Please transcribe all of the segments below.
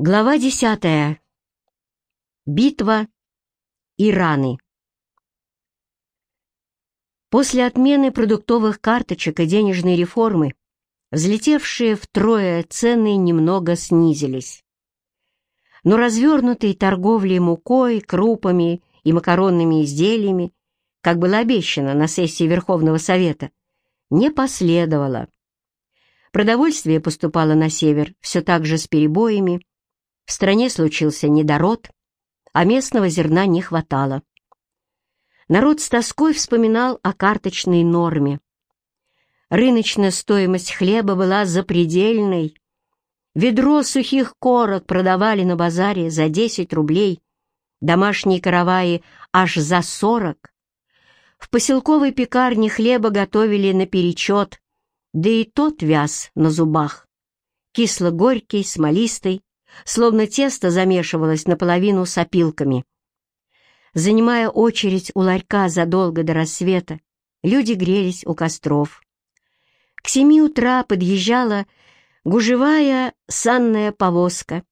Глава десятая. Битва и раны. После отмены продуктовых карточек и денежной реформы взлетевшие втрое цены немного снизились. Но развернутой торговлей мукой, крупами и макаронными изделиями, как было обещано на сессии Верховного Совета, не последовало. Продовольствие поступало на север все так же с перебоями, в стране случился недород, а местного зерна не хватало. Народ с тоской вспоминал о карточной норме. Рыночная стоимость хлеба была запредельной. Ведро сухих корок продавали на базаре за 10 рублей, домашние караваи аж за 40. В поселковой пекарне хлеба готовили наперечет, да и тот вяз на зубах. Кисло-горький, смолистый, словно тесто замешивалось наполовину с опилками. Занимая очередь у ларька задолго до рассвета, люди грелись у костров. К семи утра подъезжала гужевая санная повозка,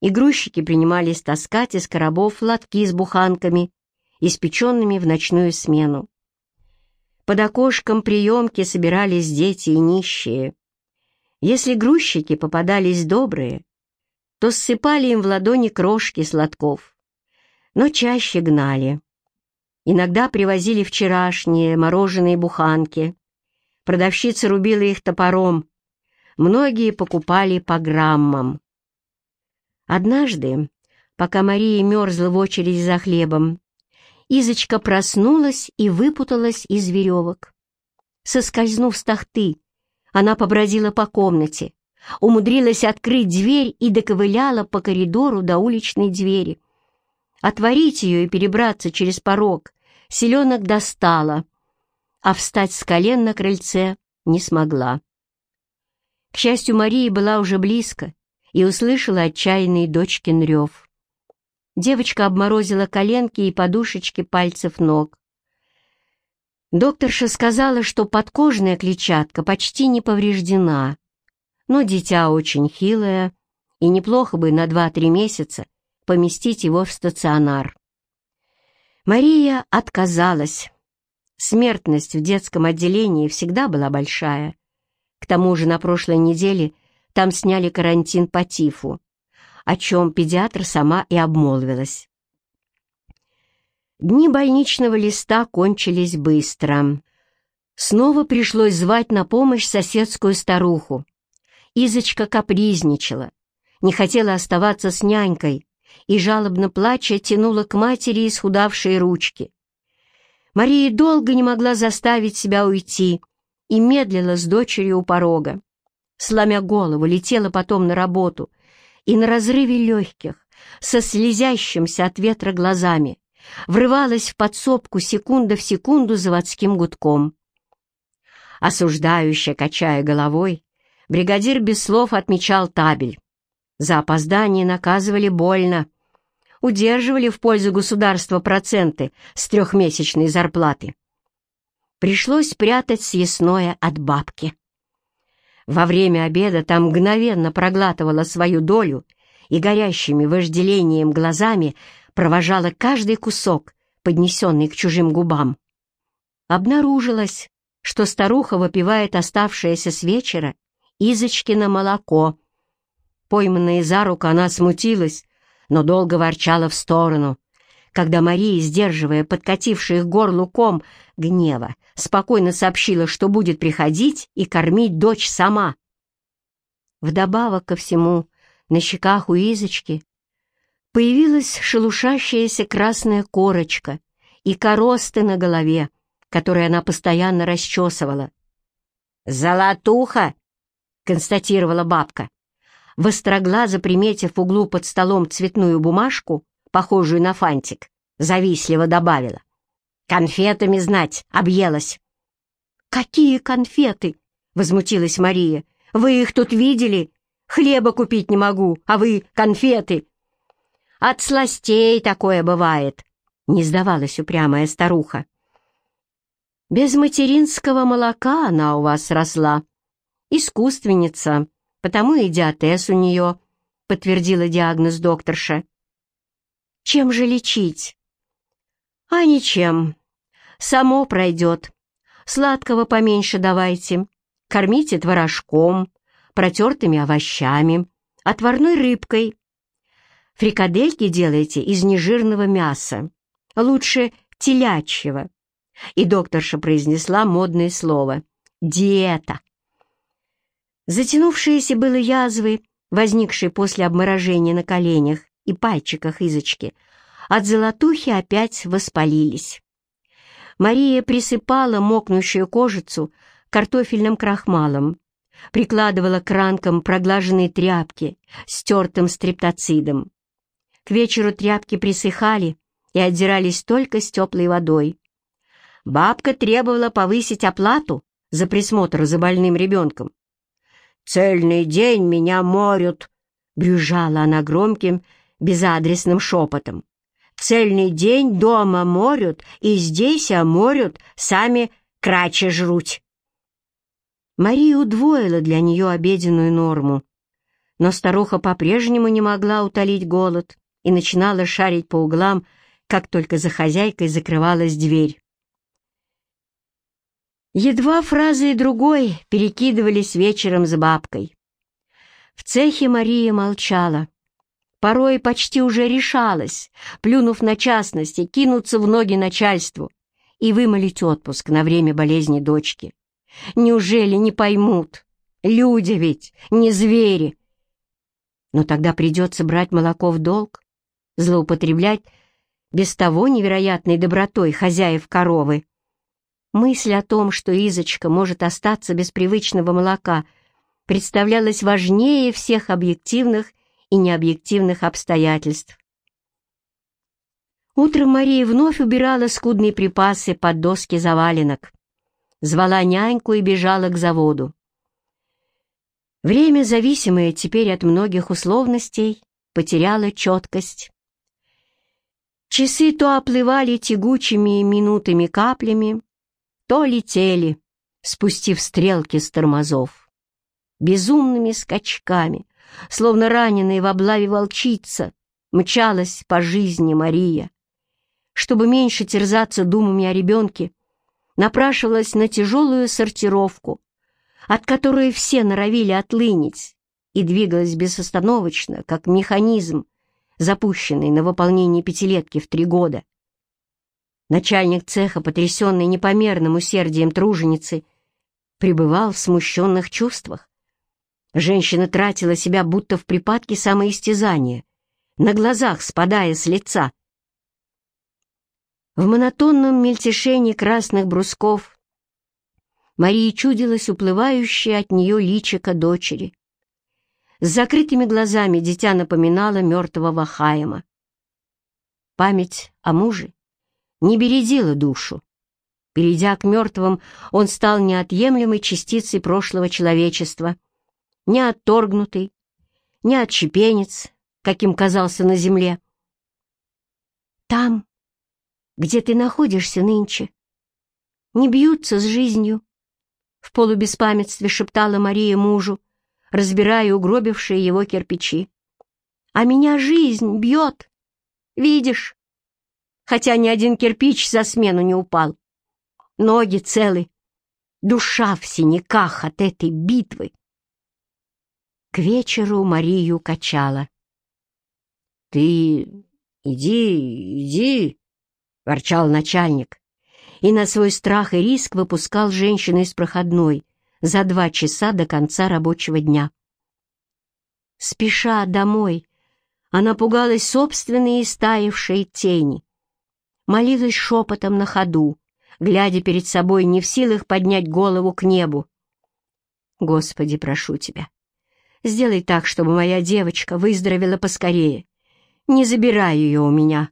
и грузчики принимались таскать из коробов лотки с буханками, испеченными в ночную смену. Под окошком приемки собирались дети и нищие. Если грузчики попадались добрые, то ссыпали им в ладони крошки сладков, но чаще гнали. Иногда привозили вчерашние мороженые буханки. Продавщица рубила их топором. Многие покупали по граммам. Однажды, пока Мария мерзла в очереди за хлебом, Изочка проснулась и выпуталась из веревок. Соскользнув с тахты, она побродила по комнате, умудрилась открыть дверь и доковыляла по коридору до уличной двери. Отворить ее и перебраться через порог селенок достала, а встать с колен на крыльце не смогла. К счастью, Мария была уже близко и услышала отчаянный дочкин рев. Девочка обморозила коленки и подушечки пальцев ног. Докторша сказала, что подкожная клетчатка почти не повреждена, но дитя очень хилое, и неплохо бы на 2-3 месяца поместить его в стационар. Мария отказалась. Смертность в детском отделении всегда была большая. К тому же на прошлой неделе там сняли карантин по тифу, о чем педиатр сама и обмолвилась. Дни больничного листа кончились быстро. Снова пришлось звать на помощь соседскую старуху, Изочка капризничала, не хотела оставаться с нянькой и, жалобно плача, тянула к матери исхудавшие ручки. Мария долго не могла заставить себя уйти и медлила с дочерью у порога. Сломя голову, летела потом на работу и на разрыве легких, со слезящимся от ветра глазами, врывалась в подсобку секунда в секунду заводским гудком. Осуждающе качая головой, Бригадир без слов отмечал табель. За опоздание наказывали больно. Удерживали в пользу государства проценты с трехмесячной зарплаты. Пришлось прятать съестное от бабки. Во время обеда там мгновенно проглатывала свою долю и горящими вожделением глазами провожала каждый кусок, поднесенный к чужим губам. Обнаружилось, что старуха выпивает оставшееся с вечера Изочкино молоко. Пойманная за руку, она смутилась, но долго ворчала в сторону. Когда Мария, сдерживая подкативший к горлу ком гнева, спокойно сообщила, что будет приходить и кормить дочь сама. Вдобавок ко всему, на щеках у Изочки появилась шелушащаяся красная корочка и коросты на голове, которые она постоянно расчесывала. «Золотуха!» Констатировала бабка. Востроглазо, приметив в углу под столом цветную бумажку, похожую на фантик, завистливо добавила. «Конфетами, знать, объелась». «Какие конфеты?» — возмутилась Мария. «Вы их тут видели? Хлеба купить не могу, а вы конфеты». «От сластей такое бывает», — не сдавалась упрямая старуха. «Без материнского молока она у вас росла», искусственница, потому и диатез у нее, подтвердила диагноз докторша. «Чем же лечить?» «А ничем. Само пройдет. Сладкого поменьше давайте. Кормите творожком, протертыми овощами, отварной рыбкой. Фрикадельки делайте из нежирного мяса, лучше телячьего. И докторша произнесла модное слово «диета». Затянувшиеся было язвы, возникшие после обморожения на коленях и пальчиках Изочки, от золотухи опять воспалились. Мария присыпала мокнущую кожицу картофельным крахмалом, прикладывала к ранкам проглаженные тряпки с тертым стрептоцидом. К вечеру тряпки присыхали и отдирались только с теплой водой. Бабка требовала повысить оплату за присмотр за больным ребенком. «Цельный день меня морют!» — брюжала она громким, безадресным шепотом. Цельный день дома морют, и здесь оморют, сами краче жруть. Мария удвоила для нее обеденную норму, но старуха по-прежнему не могла утолить голод и начинала шарить по углам, как только за хозяйкой закрывалась дверь. Едва фразы и другой перекидывались вечером с бабкой. В цехе Мария молчала порой почти уже решалась, плюнув на частности, кинуться в ноги начальству и вымолить отпуск на время болезни дочки. Неужели не поймут? Люди ведь, не звери. Но тогда придется брать молоко в долг, злоупотреблять без того невероятной добротой хозяев коровы. Мысль о том, что Изочка может остаться без привычного молока, представлялась важнее всех объективных и необъективных обстоятельств. Утром Мария вновь убирала скудные припасы под доски заваленок, звала няньку и бежала к заводу. Время, зависимое теперь от многих условностей, потеряло четкость. Часы то оплывали тягучими минутами каплями, то летели, спустив стрелки с тормозов. Безумными скачками, словно раненая в облаве волчица, мчалась по жизни Мария. Чтобы меньше терзаться думами о ребенке, напрашивалась на тяжелую сортировку, от которой все норовили отлынить, и двигалась безостановочно, как механизм, запущенный на выполнение пятилетки в три года. Начальник цеха, потрясенный непомерным усердием труженицы, пребывал в смущенных чувствах. Женщина тратила себя будто в припадке самоистязания, на глазах спадая с лица. В монотонном мельтешении красных брусков Марии чудилась уплывающая от нее личика дочери. С закрытыми глазами дитя напоминало мертвого Хаима. Память о муже не бередила душу. Перейдя к мертвым, он стал неотъемлемой частицей прошлого человечества — не отторгнутый, не отщепенец, каким казался на земле. Там, где ты находишься нынче, не бьются с жизнью, в полубеспамятстве шептала Мария мужу, разбирая угробившие его кирпичи. А меня жизнь бьет, видишь, хотя ни один кирпич за смену не упал. Ноги целы, душа в синяках от этой битвы. К вечеру Марию качала. «Ты иди, иди!» — ворчал начальник. И на свой страх и риск выпускал женщину из проходной за два часа до конца рабочего дня. Спеша домой, она пугалась собственной истаившей тени. Молилась шепотом на ходу, глядя перед собой не в силах поднять голову к небу. «Господи, прошу тебя, Сделай так, чтобы моя девочка выздоровела поскорее. Не забирай ее у меня.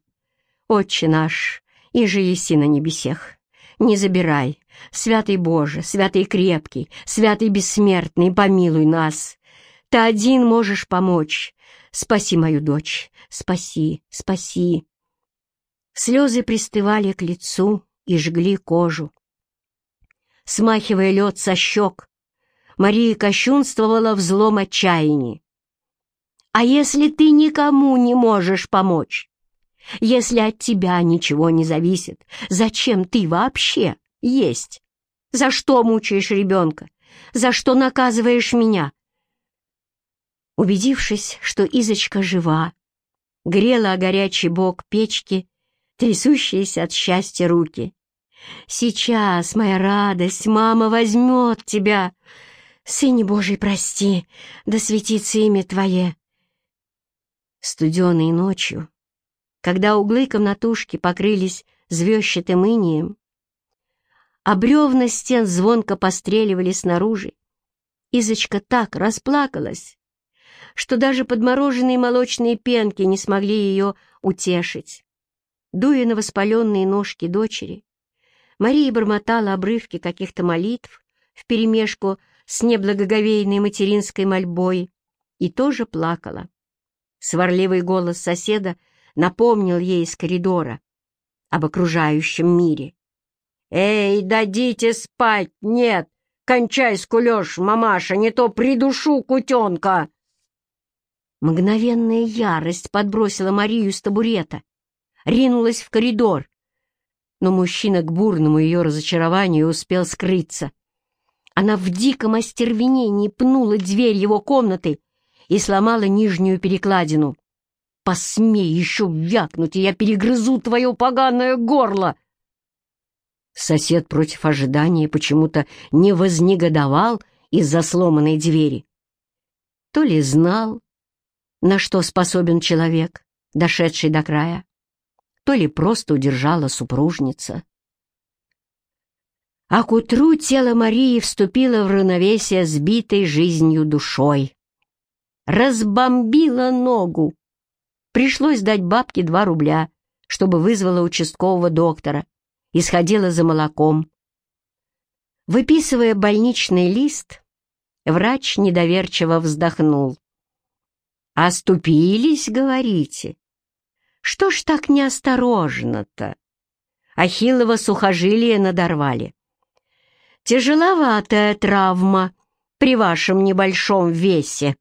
Отче наш, и же еси на небесех. Не забирай. Святый Боже, святый крепкий, святый бессмертный, помилуй нас. Ты один можешь помочь. Спаси мою дочь, спаси, спаси. Слезы пристывали к лицу и жгли кожу. Смахивая лед со щек, Мария кощунствовала в злом отчаянии. А если ты никому не можешь помочь? Если от тебя ничего не зависит, зачем ты вообще есть? За что мучаешь ребенка? За что наказываешь меня?» Убедившись, что Изочка жива, грела о горячий бок печки, трясущиеся от счастья руки. «Сейчас, моя радость, мама возьмет тебя! Сыне Божий, прости, да светится имя Твое!» Студеной ночью, когда углы комнатушки покрылись звездчатым инием, а бревна стен звонко постреливали снаружи. Изочка так расплакалась, что даже подмороженные молочные пенки не смогли ее утешить. Дуя на воспаленные ножки дочери, Мария бормотала обрывки каких-то молитв вперемешку с неблагоговейной материнской мольбой и тоже плакала. Сварливый голос соседа напомнил ей из коридора об окружающем мире. «Эй, дадите спать! Нет! Кончай скулёж, мамаша, не то придушу кутенка!» Мгновенная ярость подбросила Марию с табурета, ринулась в коридор, но мужчина к бурному ее разочарованию успел скрыться. Она в диком остервенении пнула дверь его комнаты и сломала нижнюю перекладину. «Посмей еще вякнуть, и я перегрызу твое поганое горло!» Сосед против ожидания почему-то не вознегодовал из-за сломанной двери. То ли знал, на что способен человек, дошедший до края, то ли просто удержала супружница. А к утру тело Марии вступило в равновесие сбитой жизнью душой. Разбомбила ногу. Пришлось дать бабке два рубля, чтобы вызвала участкового доктора и сходила за молоком. Выписывая больничный лист, врач недоверчиво вздохнул. «Оступились, говорите? Что ж так неосторожно-то? Ахиллово сухожилие надорвали. Тяжеловатая травма при вашем небольшом весе».